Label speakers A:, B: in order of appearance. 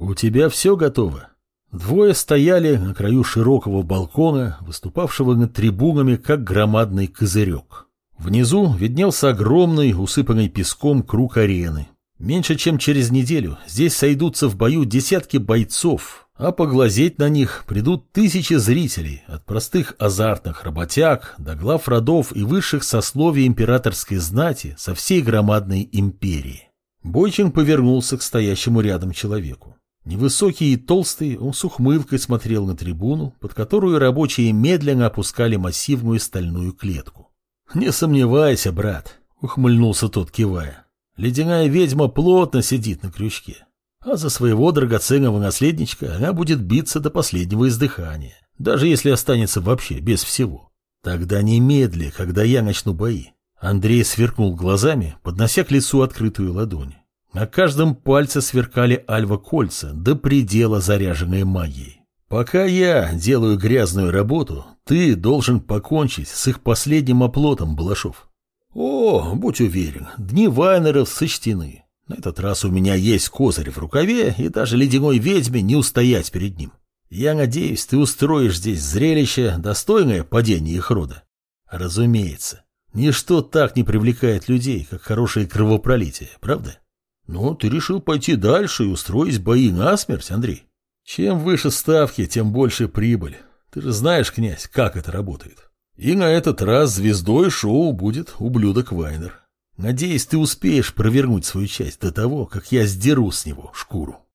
A: «У тебя все готово?» Двое стояли на краю широкого балкона, выступавшего над трибунами, как громадный козырек. Внизу виднелся огромный, усыпанный песком круг арены. Меньше чем через неделю здесь сойдутся в бою десятки бойцов, а поглазеть на них придут тысячи зрителей, от простых азартных работяг до глав родов и высших сословий императорской знати со всей громадной империи. Бойчин повернулся к стоящему рядом человеку. Невысокий и толстый, он с ухмылкой смотрел на трибуну, под которую рабочие медленно опускали массивную стальную клетку. «Не сомневайся, брат», — ухмыльнулся тот, кивая. «Ледяная ведьма плотно сидит на крючке, а за своего драгоценного наследничка она будет биться до последнего издыхания, даже если останется вообще без всего. Тогда немедли, когда я начну бои». Андрей сверкнул глазами, поднося к лицу открытую ладонь. На каждом пальце сверкали альва-кольца, до предела заряженные магией. Пока я делаю грязную работу, ты должен покончить с их последним оплотом, Балашов. О, будь уверен, дни Вайнеров сочтены. На этот раз у меня есть козырь в рукаве, и даже ледяной ведьме не устоять перед ним. Я надеюсь, ты устроишь здесь зрелище, достойное падения их рода. Разумеется, ничто так не привлекает людей, как хорошее кровопролитие, правда? Но ты решил пойти дальше и устроить бои насмерть, Андрей. Чем выше ставки, тем больше прибыль. Ты же знаешь, князь, как это работает. И на этот раз звездой шоу будет ублюдок Вайнер. Надеюсь, ты успеешь провернуть свою часть до того, как я сдеру с него шкуру.